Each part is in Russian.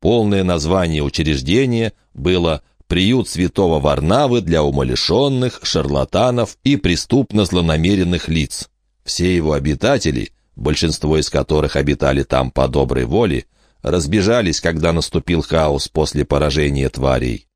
Полное название учреждения было «Приют святого Варнавы для умалишенных, шарлатанов и преступно злонамеренных лиц». Все его обитатели, большинство из которых обитали там по доброй воле, разбежались, когда наступил хаос после поражения тварей.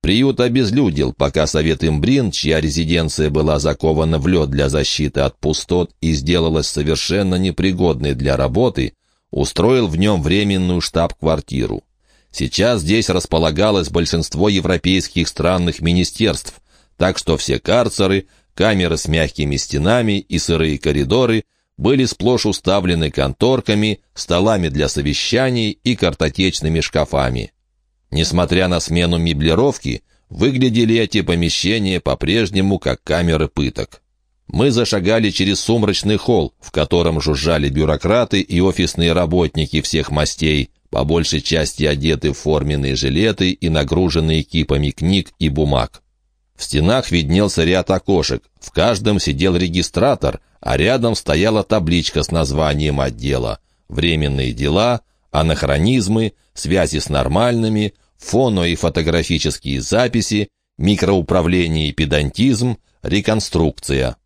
Приют обезлюдил, пока Совет Имбрин, чья резиденция была закована в лед для защиты от пустот и сделалась совершенно непригодной для работы, устроил в нем временную штаб-квартиру. Сейчас здесь располагалось большинство европейских странных министерств, так что все карцеры, камеры с мягкими стенами и сырые коридоры были сплошь уставлены конторками, столами для совещаний и картотечными шкафами. Несмотря на смену меблировки, выглядели эти помещения по-прежнему как камеры пыток. Мы зашагали через сумрачный холл, в котором жужжали бюрократы и офисные работники всех мастей, по большей части одеты в форменные жилеты и нагруженные кипами книг и бумаг. В стенах виднелся ряд окошек, в каждом сидел регистратор, а рядом стояла табличка с названием отдела «Временные дела», «Анахронизмы», «Связи с нормальными», фоно- и фотографические записи, микроуправление и педантизм, реконструкция.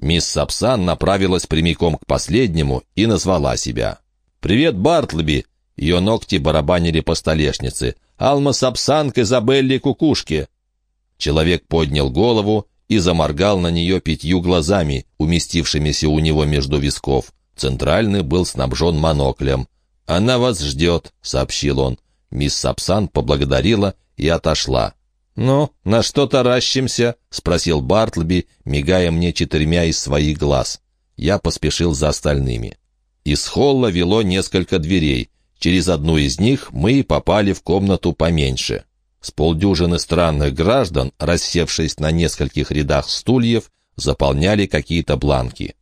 Мисс Сапсан направилась прямиком к последнему и назвала себя. «Привет, Бартлби!» Ее ногти барабанили по столешнице. «Алма Сапсан к Изабелле Кукушке!» Человек поднял голову и заморгал на нее пятью глазами, уместившимися у него между висков. Центральный был снабжен моноклем. «Она вас ждет», — сообщил он. Мисс Сапсан поблагодарила и отошла. «Ну, на что таращимся?» — спросил Бартлби, мигая мне четырьмя из своих глаз. Я поспешил за остальными. Из холла вело несколько дверей. Через одну из них мы попали в комнату поменьше. С полдюжины странных граждан, рассевшись на нескольких рядах стульев, заполняли какие-то бланки.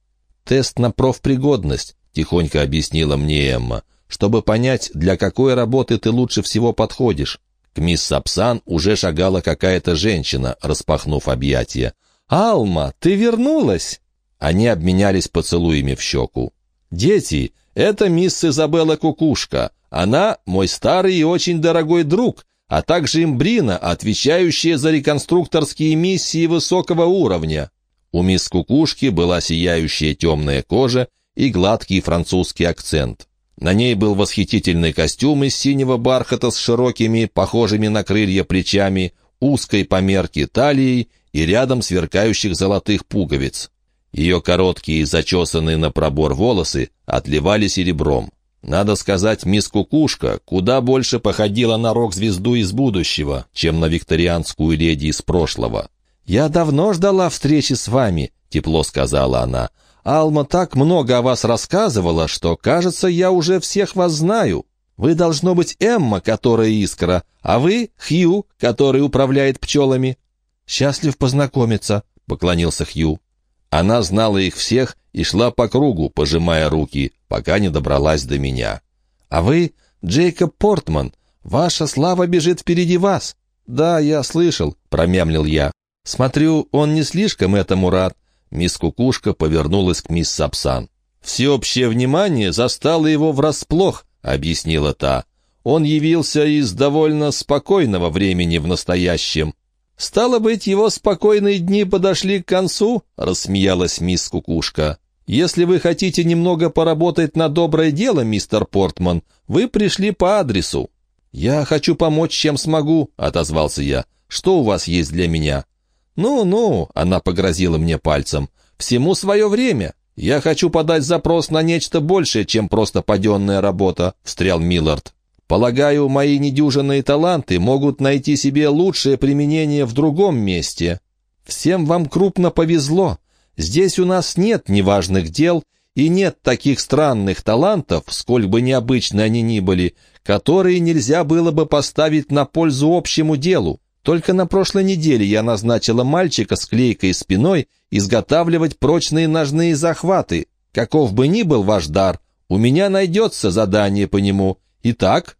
«Тест на профпригодность», — тихонько объяснила мне Эмма чтобы понять, для какой работы ты лучше всего подходишь. К мисс Сапсан уже шагала какая-то женщина, распахнув объятия. «Алма, ты вернулась!» Они обменялись поцелуями в щеку. «Дети, это мисс Изабелла Кукушка. Она мой старый и очень дорогой друг, а также имбрина, отвечающая за реконструкторские миссии высокого уровня». У мисс Кукушки была сияющая темная кожа и гладкий французский акцент. На ней был восхитительный костюм из синего бархата с широкими, похожими на крылья плечами, узкой по мерке талией и рядом сверкающих золотых пуговиц. Ее короткие, зачесанные на пробор волосы отливали серебром. Надо сказать, мисс Кукушка куда больше походила на рок-звезду из будущего, чем на викторианскую леди из прошлого. «Я давно ждала встречи с вами», — тепло сказала она. Алма так много о вас рассказывала, что, кажется, я уже всех вас знаю. Вы должно быть Эмма, которая искра, а вы — Хью, который управляет пчелами». «Счастлив познакомиться», — поклонился Хью. Она знала их всех и шла по кругу, пожимая руки, пока не добралась до меня. «А вы — Джейкоб Портман. Ваша слава бежит впереди вас». «Да, я слышал», — промямлил я. «Смотрю, он не слишком этому рад. Мисс Кукушка повернулась к мисс Сапсан. «Всеобщее внимание застало его врасплох», — объяснила та. «Он явился из довольно спокойного времени в настоящем». «Стало быть, его спокойные дни подошли к концу?» — рассмеялась мисс Кукушка. «Если вы хотите немного поработать на доброе дело, мистер Портман, вы пришли по адресу». «Я хочу помочь, чем смогу», — отозвался я. «Что у вас есть для меня?» «Ну-ну», — она погрозила мне пальцем, — «всему свое время. Я хочу подать запрос на нечто большее, чем просто паденная работа», — встрял Миллард. «Полагаю, мои недюжинные таланты могут найти себе лучшее применение в другом месте. Всем вам крупно повезло. Здесь у нас нет неважных дел и нет таких странных талантов, сколь бы необычны они ни были, которые нельзя было бы поставить на пользу общему делу. Только на прошлой неделе я назначила мальчика с клейкой спиной изготавливать прочные ножные захваты. Каков бы ни был ваш дар, у меня найдется задание по нему. Итак,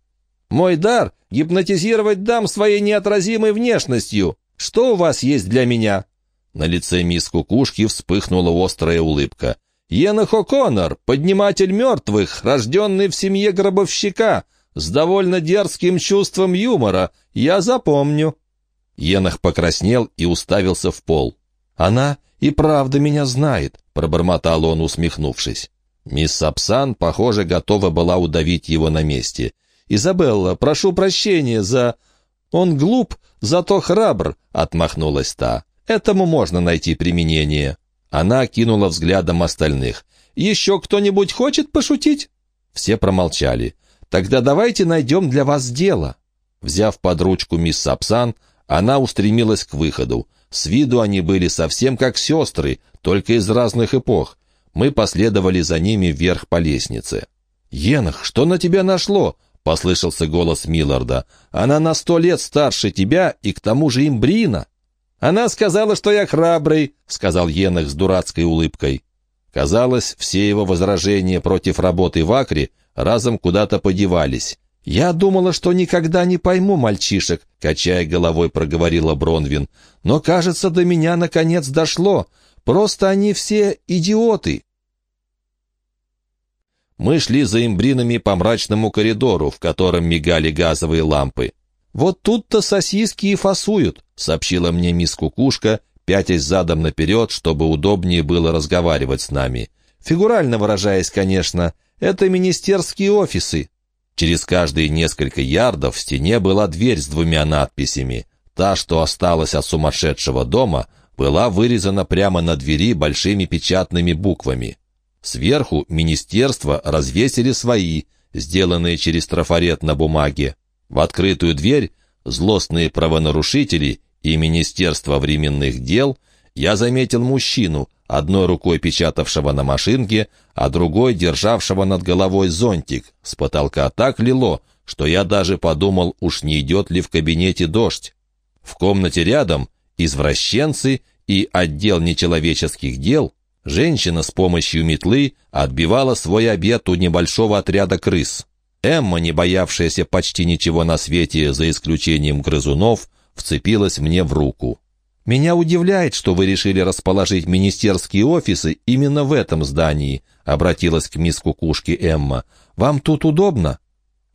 мой дар — гипнотизировать дам своей неотразимой внешностью. Что у вас есть для меня?» На лице мисс Кукушки вспыхнула острая улыбка. «Енох О'Коннор, подниматель мертвых, рожденный в семье гробовщика, с довольно дерзким чувством юмора. Я запомню». Енах покраснел и уставился в пол. «Она и правда меня знает», — пробормотал он, усмехнувшись. Мисс Сапсан, похоже, готова была удавить его на месте. «Изабелла, прошу прощения за...» «Он глуп, зато храбр», — отмахнулась та. «Этому можно найти применение». Она кинула взглядом остальных. «Еще кто-нибудь хочет пошутить?» Все промолчали. «Тогда давайте найдем для вас дело». Взяв под ручку мисс Сапсан, она устремилась к выходу. С виду они были совсем как сестры, только из разных эпох. Мы последовали за ними вверх по лестнице. «Енах, что на тебя нашло?» — послышался голос Милларда. «Она на сто лет старше тебя и к тому же имбрина». «Она сказала, что я храбрый», — сказал Енах с дурацкой улыбкой. Казалось, все его возражения против работы в Акре разом куда-то подевались. «Я думала, что никогда не пойму мальчишек», — качая головой проговорила Бронвин. «Но, кажется, до меня наконец дошло. Просто они все идиоты». Мы шли за имбринами по мрачному коридору, в котором мигали газовые лампы. «Вот тут-то сосиски и фасуют», — сообщила мне мисс Кукушка, пятясь задом наперед, чтобы удобнее было разговаривать с нами. Фигурально выражаясь, конечно, это министерские офисы. Через каждые несколько ярдов в стене была дверь с двумя надписями. Та, что осталась от сумасшедшего дома, была вырезана прямо на двери большими печатными буквами. Сверху министерства развесили свои, сделанные через трафарет на бумаге. В открытую дверь злостные правонарушители и Министерство временных дел я заметил мужчину, одной рукой печатавшего на машинке, а другой державшего над головой зонтик. С потолка так лило, что я даже подумал, уж не идет ли в кабинете дождь. В комнате рядом извращенцы и отдел нечеловеческих дел женщина с помощью метлы отбивала свой обед у небольшого отряда крыс. Эмма, не боявшаяся почти ничего на свете, за исключением грызунов, вцепилась мне в руку. «Меня удивляет, что вы решили расположить министерские офисы именно в этом здании», обратилась к мисс Кукушки Эмма. «Вам тут удобно?»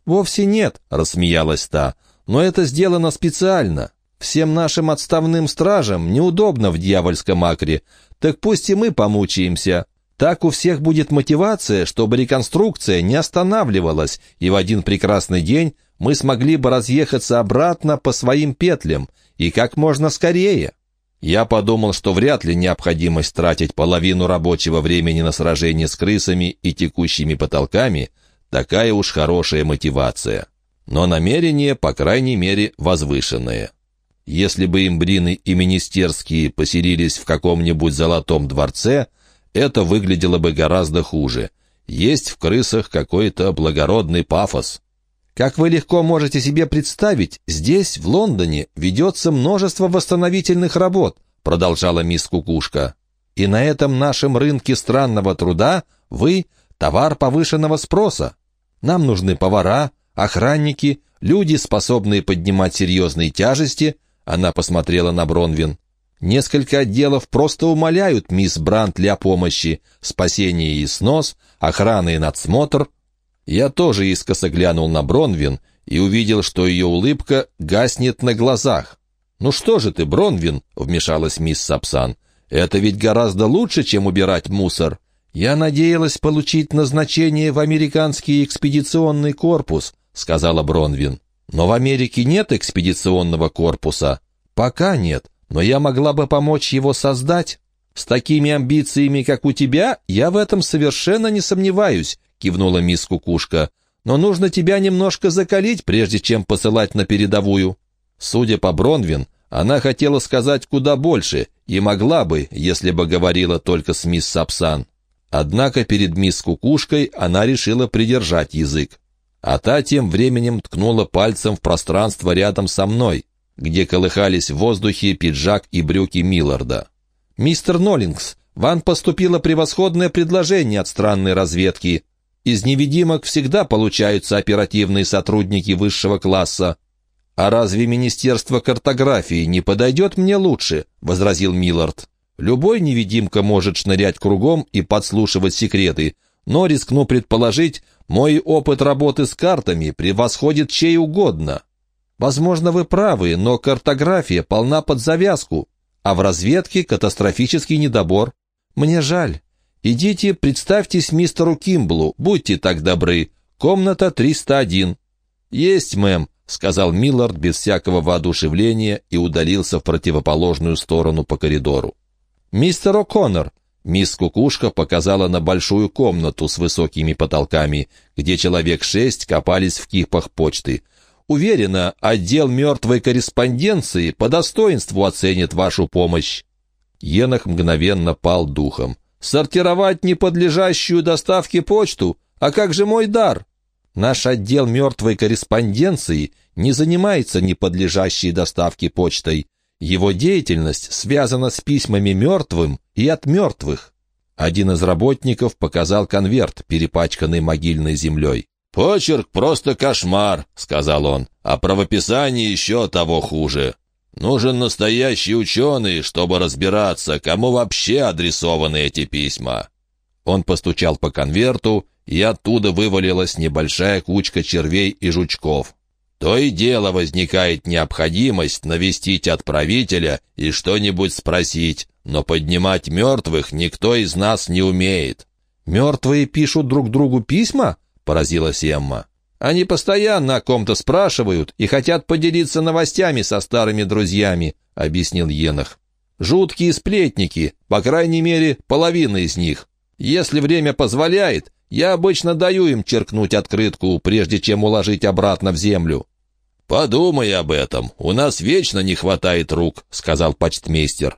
«Вовсе нет», — рассмеялась та, «но это сделано специально. Всем нашим отставным стражам неудобно в дьявольском акре, так пусть и мы помучаемся. Так у всех будет мотивация, чтобы реконструкция не останавливалась, и в один прекрасный день мы смогли бы разъехаться обратно по своим петлям, и как можно скорее. Я подумал, что вряд ли необходимость тратить половину рабочего времени на сражение с крысами и текущими потолками – такая уж хорошая мотивация. Но намерение, по крайней мере, возвышенное. Если бы имбрины и министерские поселились в каком-нибудь золотом дворце, это выглядело бы гораздо хуже. Есть в крысах какой-то благородный пафос. Как вы легко можете себе представить, здесь, в Лондоне, ведется множество восстановительных работ, продолжала мисс Кукушка. И на этом нашем рынке странного труда вы — товар повышенного спроса. Нам нужны повара, охранники, люди, способные поднимать серьезные тяжести, она посмотрела на Бронвин. Несколько отделов просто умоляют мисс Брантли о помощи. Спасение и снос, охрана и надсмотр. Я тоже искоса глянул на Бронвин и увидел, что ее улыбка гаснет на глазах. «Ну что же ты, Бронвин?» — вмешалась мисс Сапсан. «Это ведь гораздо лучше, чем убирать мусор. Я надеялась получить назначение в американский экспедиционный корпус», — сказала Бронвин. Но в Америке нет экспедиционного корпуса. Пока нет, но я могла бы помочь его создать. С такими амбициями, как у тебя, я в этом совершенно не сомневаюсь, кивнула мисс Кукушка. Но нужно тебя немножко закалить, прежде чем посылать на передовую. Судя по Бронвин, она хотела сказать куда больше и могла бы, если бы говорила только с мисс Сапсан. Однако перед мисс Кукушкой она решила придержать язык. А та тем временем ткнула пальцем в пространство рядом со мной, где колыхались в воздухе пиджак и брюки Милларда. «Мистер Ноллингс, вам поступило превосходное предложение от странной разведки. Из невидимок всегда получаются оперативные сотрудники высшего класса. «А разве Министерство картографии не подойдет мне лучше?» — возразил Миллард. «Любой невидимка может шнырять кругом и подслушивать секреты, но, рискну предположить, Мой опыт работы с картами превосходит чей угодно. Возможно, вы правы, но картография полна под завязку, а в разведке катастрофический недобор. Мне жаль. Идите, представьтесь мистеру Кимблу, будьте так добры. Комната 301. Есть, мэм, сказал Миллард без всякого воодушевления и удалился в противоположную сторону по коридору. Мистер О'Коннор, Мисс Кукушка показала на большую комнату с высокими потолками, где человек шесть копались в кипах почты. Уверена, отдел мертвой корреспонденции по достоинству оценит вашу помощь. Енах мгновенно пал духом. «Сортировать неподлежащую доставке почту? А как же мой дар?» «Наш отдел мертвой корреспонденции не занимается неподлежащей доставке почтой. Его деятельность связана с письмами мертвым и от мертвых». Один из работников показал конверт, перепачканный могильной землей. «Почерк просто кошмар», — сказал он, — «а правописание еще того хуже. Нужен настоящий ученый, чтобы разбираться, кому вообще адресованы эти письма». Он постучал по конверту, и оттуда вывалилась небольшая кучка червей и жучков. То и дело возникает необходимость навестить отправителя и что-нибудь спросить, но поднимать мертвых никто из нас не умеет. «Мертвые пишут друг другу письма?» — поразилась Эмма. «Они постоянно о ком-то спрашивают и хотят поделиться новостями со старыми друзьями», — объяснил Енах. «Жуткие сплетники, по крайней мере, половина из них. Если время позволяет, я обычно даю им черкнуть открытку, прежде чем уложить обратно в землю». «Подумай об этом. У нас вечно не хватает рук», — сказал почтмейстер.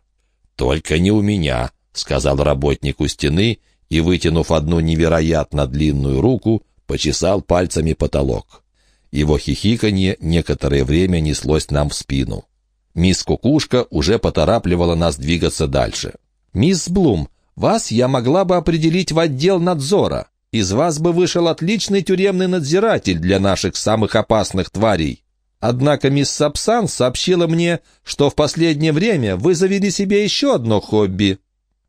«Только не у меня», — сказал работник у стены и, вытянув одну невероятно длинную руку, почесал пальцами потолок. Его хихиканье некоторое время неслось нам в спину. Мисс Кукушка уже поторапливала нас двигаться дальше. «Мисс Блум, вас я могла бы определить в отдел надзора. Из вас бы вышел отличный тюремный надзиратель для наших самых опасных тварей. Однако мисс Сапсан сообщила мне, что в последнее время вы завели себе еще одно хобби».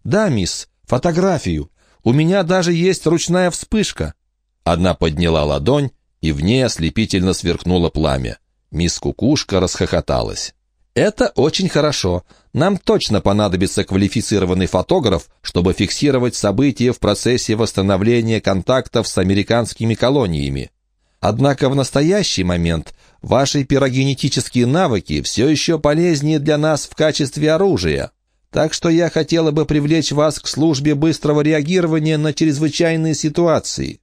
«Да, мисс, фотографию. У меня даже есть ручная вспышка. Одна подняла ладонь, и в ней ослепительно сверкнуло пламя. Мисс Кукушка расхохоталась. «Это очень хорошо. Нам точно понадобится квалифицированный фотограф, чтобы фиксировать события в процессе восстановления контактов с американскими колониями. Однако в настоящий момент ваши пирогенетические навыки все еще полезнее для нас в качестве оружия. Так что я хотела бы привлечь вас к службе быстрого реагирования на чрезвычайные ситуации.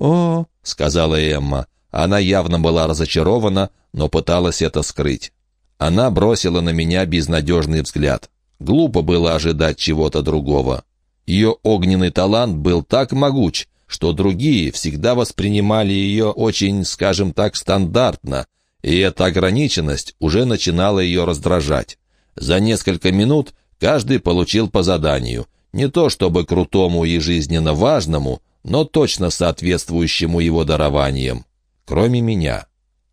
«О», — сказала Эмма. Она явно была разочарована, но пыталась это скрыть. Она бросила на меня безнадежный взгляд. Глупо было ожидать чего-то другого. Ее огненный талант был так могуч, что другие всегда воспринимали ее очень, скажем так, стандартно, и эта ограниченность уже начинала ее раздражать. За несколько минут каждый получил по заданию, не то чтобы крутому и жизненно важному, но точно соответствующему его дарованиям, кроме меня.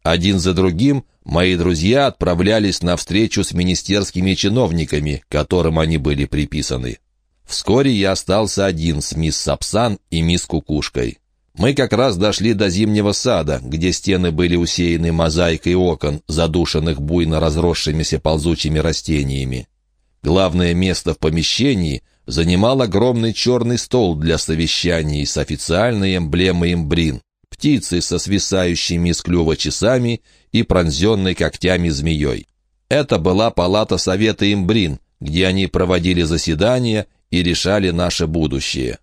Один за другим мои друзья отправлялись на встречу с министерскими чиновниками, которым они были приписаны. Вскоре я остался один с мисс Сапсан и мисс Кукушкой. Мы как раз дошли до зимнего сада, где стены были усеяны мозаикой окон, задушенных буйно разросшимися ползучими растениями. Главное место в помещении занимал огромный черный стол для совещаний с официальной эмблемой имбрин, птицей со свисающими из клюва часами и пронзенной когтями змеей. Это была палата Совета имбрин, где они проводили заседания и решали наше будущее.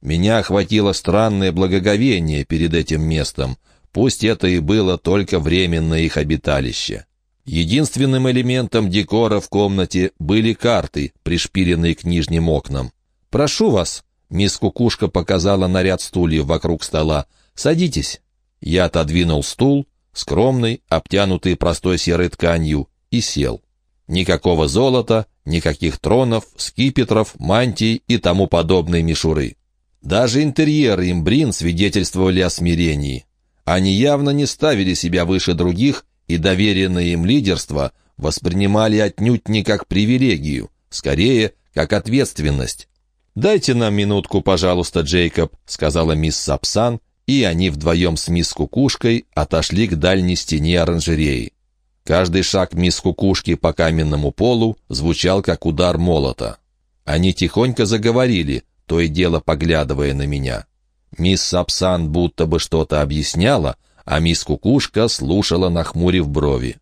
Меня охватило странное благоговение перед этим местом, пусть это и было только временное их обиталище. Единственным элементом декора в комнате были карты, пришпиленные к нижним окнам. «Прошу вас», — мисс Кукушка показала на ряд стульев вокруг стола, — «садитесь». Я отодвинул стул, скромный, обтянутый простой серой тканью, и сел. Никакого золота, никаких тронов, скипетров, мантий и тому подобной мишуры. Даже интерьеры имбрин свидетельствовали о смирении. Они явно не ставили себя выше других и доверенное им лидерство воспринимали отнюдь не как привилегию, скорее, как ответственность. «Дайте нам минутку, пожалуйста, Джейкоб», — сказала мисс Сапсан и они вдвоем с мисс Кукушкой отошли к дальней стене оранжереи. Каждый шаг мисс Кукушки по каменному полу звучал, как удар молота. Они тихонько заговорили, то и дело поглядывая на меня. Мисс Сапсан будто бы что-то объясняла, а мисс Кукушка слушала, нахмурив брови.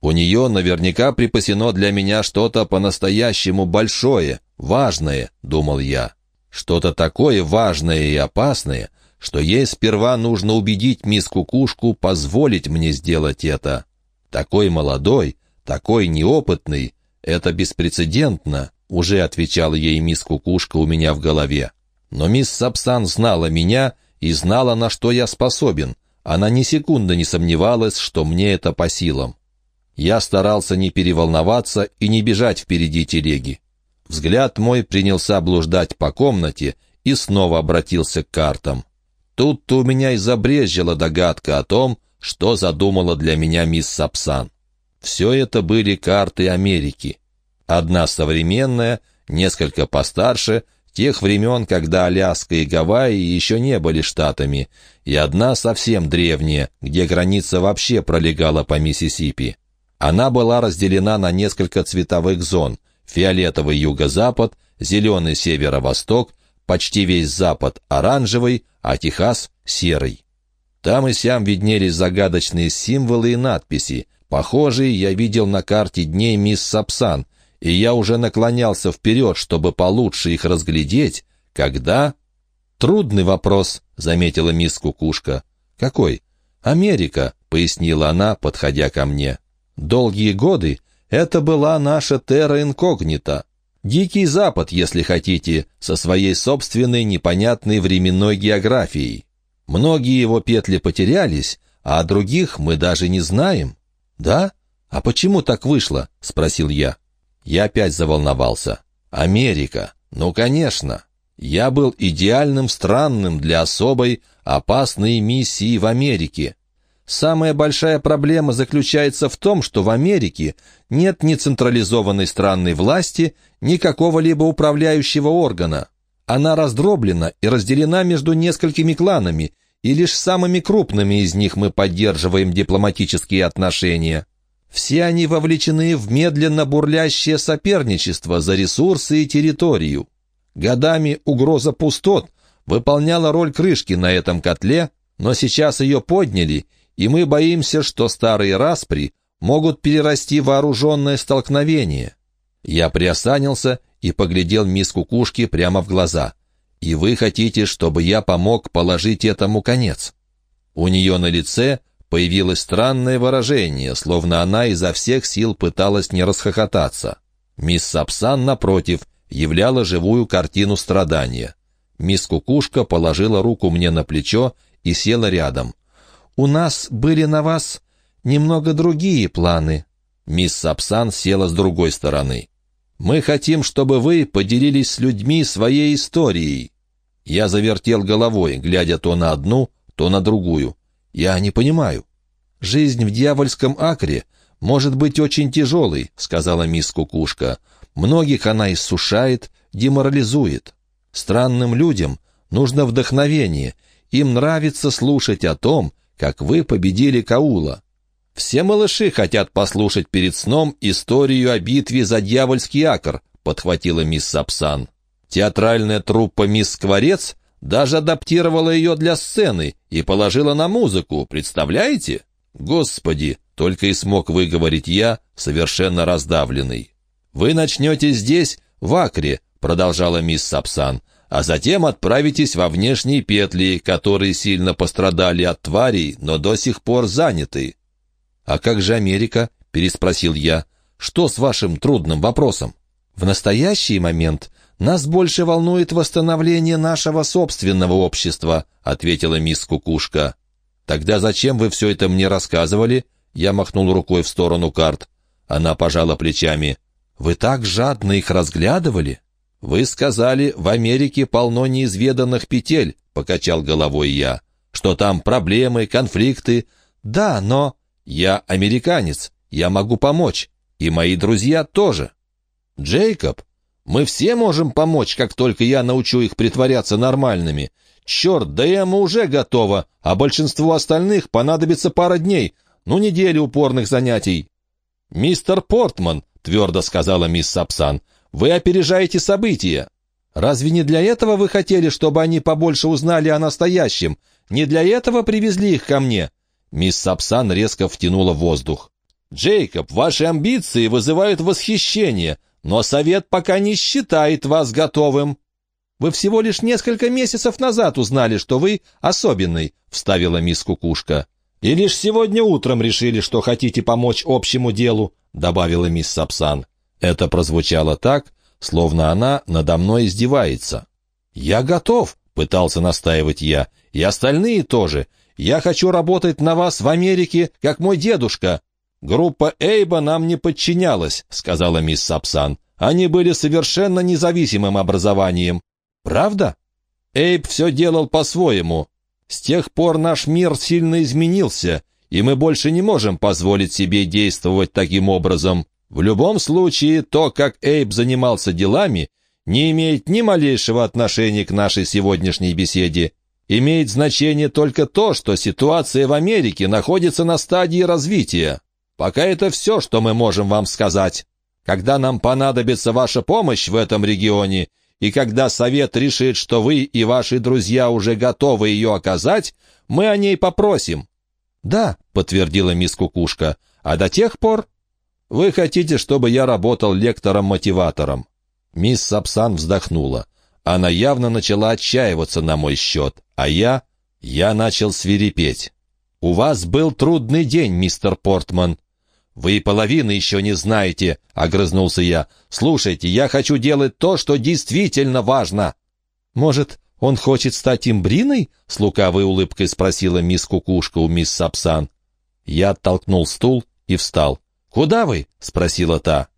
У нее наверняка припасено для меня что-то по-настоящему большое, важное, думал я. Что-то такое важное и опасное, что ей сперва нужно убедить мисс Кукушку позволить мне сделать это. Такой молодой, такой неопытный, это беспрецедентно, уже отвечала ей мисс Кукушка у меня в голове. Но мисс Сапсан знала меня и знала, на что я способен. Она ни секунды не сомневалась, что мне это по силам. Я старался не переволноваться и не бежать впереди телеги. Взгляд мой принялся блуждать по комнате и снова обратился к картам. Тут-то у меня и забрезжила догадка о том, что задумала для меня мисс Сапсан. Все это были карты Америки. Одна современная, несколько постарше, тех времен, когда Аляска и Гавайи еще не были штатами, и одна совсем древняя, где граница вообще пролегала по Миссисипи. Она была разделена на несколько цветовых зон – фиолетовый юго-запад, зеленый северо-восток, почти весь запад оранжевый, а Техас — серый. Там и сям виднелись загадочные символы и надписи. Похожие я видел на карте дней мисс Сапсан, и я уже наклонялся вперед, чтобы получше их разглядеть, когда... «Трудный вопрос», — заметила мисс Кукушка. «Какой?» «Америка», — пояснила она, подходя ко мне. «Долгие годы это была наша терра инкогнита, Дикий Запад, если хотите, со своей собственной непонятной временной географией. Многие его петли потерялись, а о других мы даже не знаем. Да? А почему так вышло? Спросил я. Я опять заволновался. Америка. Ну, конечно. Я был идеальным странным для особой, опасной миссии в Америке. Самая большая проблема заключается в том, что в Америке нет ни централизованной странной власти, ни какого-либо управляющего органа. Она раздроблена и разделена между несколькими кланами, и лишь самыми крупными из них мы поддерживаем дипломатические отношения. Все они вовлечены в медленно бурлящее соперничество за ресурсы и территорию. Годами угроза пустот выполняла роль крышки на этом котле, но сейчас ее подняли, и мы боимся, что старые распри могут перерасти вооруженное столкновение. Я приосанился и поглядел мисс Кукушки прямо в глаза. И вы хотите, чтобы я помог положить этому конец? У нее на лице появилось странное выражение, словно она изо всех сил пыталась не расхохотаться. Мисс Сапсан, напротив, являла живую картину страдания. Мисс Кукушка положила руку мне на плечо и села рядом. «У нас были на вас немного другие планы». Мисс Сапсан села с другой стороны. «Мы хотим, чтобы вы поделились с людьми своей историей». Я завертел головой, глядя то на одну, то на другую. «Я не понимаю». «Жизнь в дьявольском акре может быть очень тяжелой», — сказала мисс Кукушка. «Многих она иссушает, деморализует. Странным людям нужно вдохновение. Им нравится слушать о том, как вы победили Каула. Все малыши хотят послушать перед сном историю о битве за дьявольский акр, подхватила мисс Сапсан. Театральная труппа «Мисс Скворец» даже адаптировала ее для сцены и положила на музыку, представляете? Господи, только и смог выговорить я, совершенно раздавленный. «Вы начнете здесь, в Акре», — продолжала мисс Сапсан, а затем отправитесь во внешние петли, которые сильно пострадали от тварей, но до сих пор заняты». «А как же Америка?» — переспросил я. «Что с вашим трудным вопросом?» «В настоящий момент нас больше волнует восстановление нашего собственного общества», — ответила мисс Кукушка. «Тогда зачем вы все это мне рассказывали?» Я махнул рукой в сторону карт. Она пожала плечами. «Вы так жадно их разглядывали?» «Вы сказали, в Америке полно неизведанных петель», — покачал головой я. «Что там проблемы, конфликты?» «Да, но...» «Я американец, я могу помочь, и мои друзья тоже». «Джейкоб, мы все можем помочь, как только я научу их притворяться нормальными. Черт, да Эмма уже готова, а большинству остальных понадобится пара дней, ну, недели упорных занятий. «Мистер Портман», — твердо сказала мисс Сапсан, — «вы опережаете события. Разве не для этого вы хотели, чтобы они побольше узнали о настоящем? Не для этого привезли их ко мне?» Мисс Сапсан резко втянула воздух. «Джейкоб, ваши амбиции вызывают восхищение, но совет пока не считает вас готовым». «Вы всего лишь несколько месяцев назад узнали, что вы особенный», — вставила мисс Кукушка. «И лишь сегодня утром решили, что хотите помочь общему делу», — добавила мисс Сапсан. Это прозвучало так, словно она надо мной издевается. «Я готов», — пытался настаивать я, — «и остальные тоже. Я хочу работать на вас в Америке, как мой дедушка». «Группа Эйба нам не подчинялась», — сказала мисс Сапсан. «Они были совершенно независимым образованием». «Правда?» Эйб все делал по-своему. С тех пор наш мир сильно изменился, и мы больше не можем позволить себе действовать таким образом. В любом случае, то, как Эйб занимался делами, не имеет ни малейшего отношения к нашей сегодняшней беседе. Имеет значение только то, что ситуация в Америке находится на стадии развития. Пока это все, что мы можем вам сказать. Когда нам понадобится ваша помощь в этом регионе, и когда совет решит, что вы и ваши друзья уже готовы ее оказать, мы о ней попросим». «Да», — подтвердила мисс Кукушка, — «а до тех пор...» «Вы хотите, чтобы я работал лектором-мотиватором?» Мисс Сапсан вздохнула. Она явно начала отчаиваться на мой счет, а я... Я начал свирепеть. «У вас был трудный день, мистер Портман. «Вы половины еще не знаете», — огрызнулся я. «Слушайте, я хочу делать то, что действительно важно». «Может, он хочет стать имбриной?» — с лукавой улыбкой спросила мисс Кукушка у мисс Сапсан. Я оттолкнул стул и встал. «Куда вы?» — спросила та.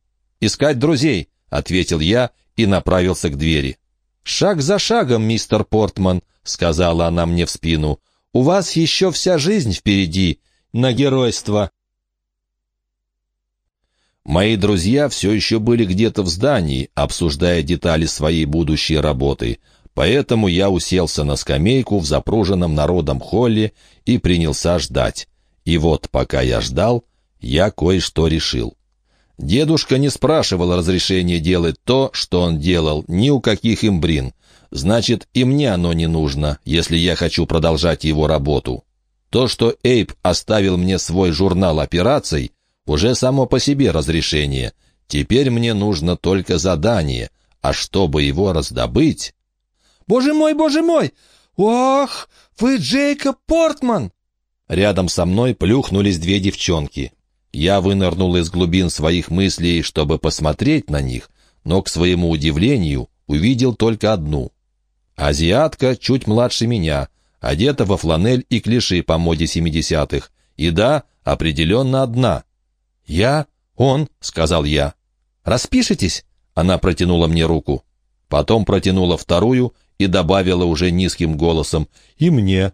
«Искать друзей», — ответил я и направился к двери. «Шаг за шагом, мистер Портман», — сказала она мне в спину. «У вас еще вся жизнь впереди на геройство». Мои друзья все еще были где-то в здании, обсуждая детали своей будущей работы, поэтому я уселся на скамейку в запруженном народом холле и принялся ждать. И вот, пока я ждал, я кое-что решил. Дедушка не спрашивал разрешения делать то, что он делал, ни у каких имбрин. Значит, и мне оно не нужно, если я хочу продолжать его работу. То, что Эйп оставил мне свой журнал операций, уже само по себе разрешение. Теперь мне нужно только задание, а чтобы его раздобыть... «Боже мой, боже мой! Ох, вы Джейкоб Портман!» Рядом со мной плюхнулись две девчонки. Я вынырнул из глубин своих мыслей, чтобы посмотреть на них, но, к своему удивлению, увидел только одну. Азиатка чуть младше меня, одета во фланель и клиши по моде семидесятых. И да, определенно одна. «Я? Он?» — сказал я. «Распишитесь?» — она протянула мне руку. Потом протянула вторую и добавила уже низким голосом «И мне».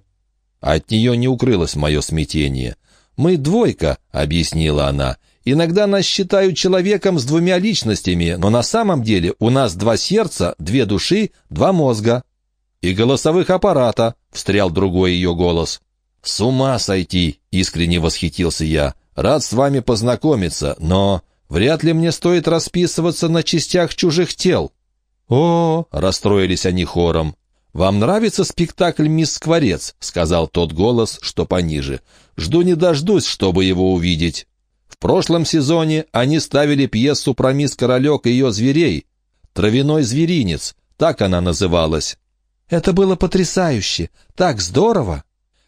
От нее не укрылось мое смятение. «Мы двойка», — объяснила она. «Иногда нас считают человеком с двумя личностями, но на самом деле у нас два сердца, две души, два мозга». «И голосовых аппарата», — встрял другой ее голос. «С ума сойти!» — искренне восхитился я. Рад с вами познакомиться, но вряд ли мне стоит расписываться на частях чужих тел». «О!» — расстроились они хором. «Вам нравится спектакль «Мисс Скворец»?» — сказал тот голос, что пониже. «Жду не дождусь, чтобы его увидеть». В прошлом сезоне они ставили пьесу про мисс Королек и ее зверей. «Травяной зверинец», так она называлась. «Это было потрясающе! Так здорово!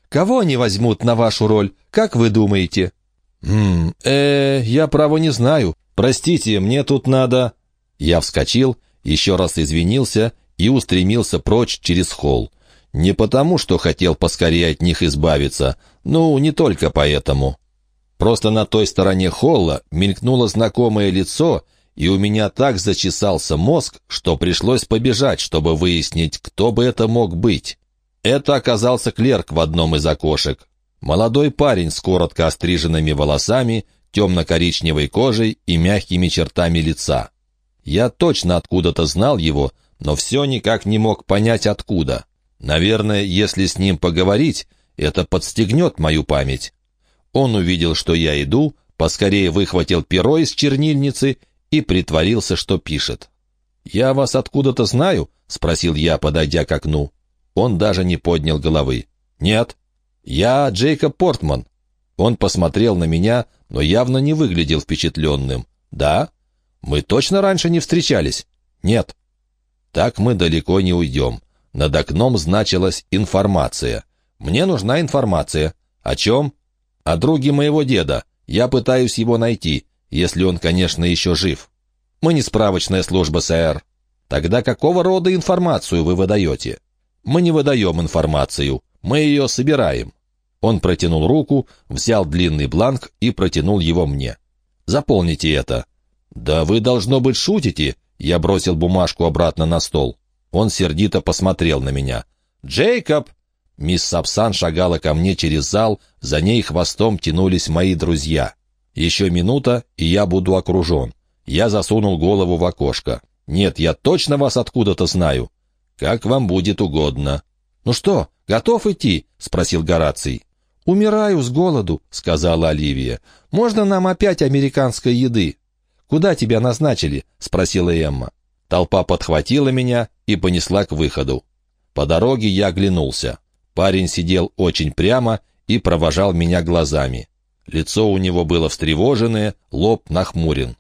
Кого они возьмут на вашу роль, как вы думаете?» «Ммм, э, я право не знаю. Простите, мне тут надо...» Я вскочил, еще раз извинился и устремился прочь через холл. Не потому, что хотел поскорее от них избавиться, ну, не только поэтому. Просто на той стороне холла мелькнуло знакомое лицо, и у меня так зачесался мозг, что пришлось побежать, чтобы выяснить, кто бы это мог быть. Это оказался клерк в одном из окошек. Молодой парень с коротко остриженными волосами, темно-коричневой кожей и мягкими чертами лица. Я точно откуда-то знал его, но все никак не мог понять откуда. Наверное, если с ним поговорить, это подстегнет мою память. Он увидел, что я иду, поскорее выхватил перо из чернильницы и притворился, что пишет. «Я вас откуда-то знаю?» — спросил я, подойдя к окну. Он даже не поднял головы. «Нет, я Джейкоб Портман». Он посмотрел на меня, но явно не выглядел впечатленным. «Да? Мы точно раньше не встречались?» «Нет». «Так мы далеко не уйдем. Над окном значилась «информация». «Мне нужна информация». «О чем?» «О друге моего деда. Я пытаюсь его найти, если он, конечно, еще жив». «Мы не справочная служба, сэр». «Тогда какого рода информацию вы выдаете?» «Мы не выдаем информацию. Мы ее собираем». Он протянул руку, взял длинный бланк и протянул его мне. «Заполните это». «Да вы, должно быть, шутите». Я бросил бумажку обратно на стол. Он сердито посмотрел на меня. «Джейкоб!» Мисс Сапсан шагала ко мне через зал, за ней хвостом тянулись мои друзья. Еще минута, и я буду окружен. Я засунул голову в окошко. «Нет, я точно вас откуда-то знаю». «Как вам будет угодно». «Ну что, готов идти?» — спросил Гораций. «Умираю с голоду», — сказала Оливия. «Можно нам опять американской еды?» «Куда тебя назначили?» — спросила Эмма. Толпа подхватила меня и понесла к выходу. По дороге я оглянулся. Парень сидел очень прямо и провожал меня глазами. Лицо у него было встревоженное, лоб нахмурен.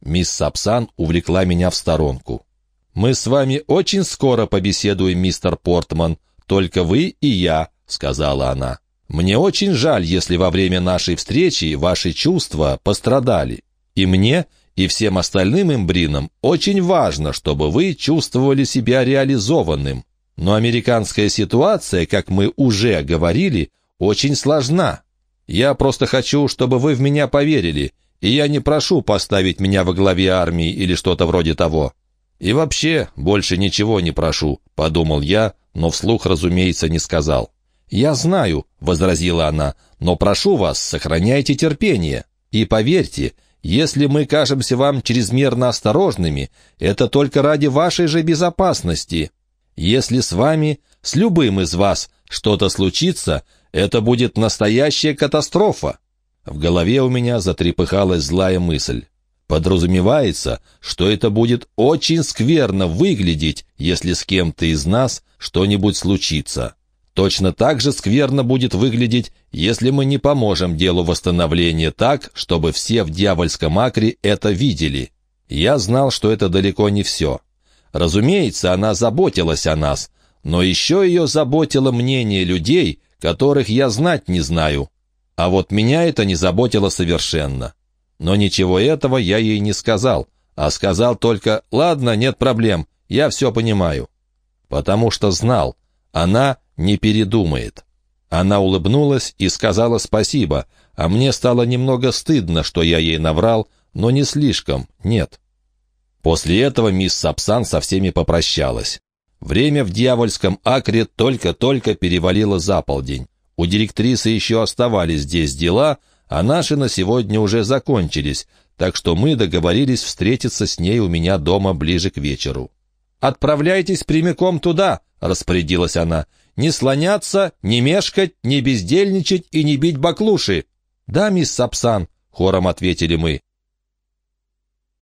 Мисс Сапсан увлекла меня в сторонку. «Мы с вами очень скоро побеседуем, мистер Портман, только вы и я», — сказала она. «Мне очень жаль, если во время нашей встречи ваши чувства пострадали. И мне, и всем остальным имбринам очень важно, чтобы вы чувствовали себя реализованным. Но американская ситуация, как мы уже говорили, очень сложна. Я просто хочу, чтобы вы в меня поверили, и я не прошу поставить меня во главе армии или что-то вроде того. И вообще, больше ничего не прошу, подумал я, но вслух, разумеется, не сказал. «Я знаю», — возразила она, — «но прошу вас, сохраняйте терпение. И поверьте, если мы кажемся вам чрезмерно осторожными, это только ради вашей же безопасности. Если с вами, с любым из вас, что-то случится, это будет настоящая катастрофа. В голове у меня затрепыхалась злая мысль. Подразумевается, что это будет очень скверно выглядеть, если с кем-то из нас что-нибудь случится. Точно так же скверно будет выглядеть, если мы не поможем делу восстановления так, чтобы все в дьявольском акре это видели. Я знал, что это далеко не все. Разумеется, она заботилась о нас, но еще ее заботило мнение людей, которых я знать не знаю. А вот меня это не заботило совершенно. Но ничего этого я ей не сказал, а сказал только «Ладно, нет проблем, я все понимаю». Потому что знал, она не передумает. Она улыбнулась и сказала спасибо, а мне стало немного стыдно, что я ей наврал, но не слишком, нет. После этого мисс Сапсан со всеми попрощалась. Время в дьявольском акре только-только перевалило за полдень. У директрисы еще оставались здесь дела, а наши на сегодня уже закончились, так что мы договорились встретиться с ней у меня дома ближе к вечеру. «Отправляйтесь прямиком туда», — распорядилась она. Не слоняться, не мешкать, не бездельничать и не бить баклуши». «Да, мисс Сапсан», — хором ответили мы.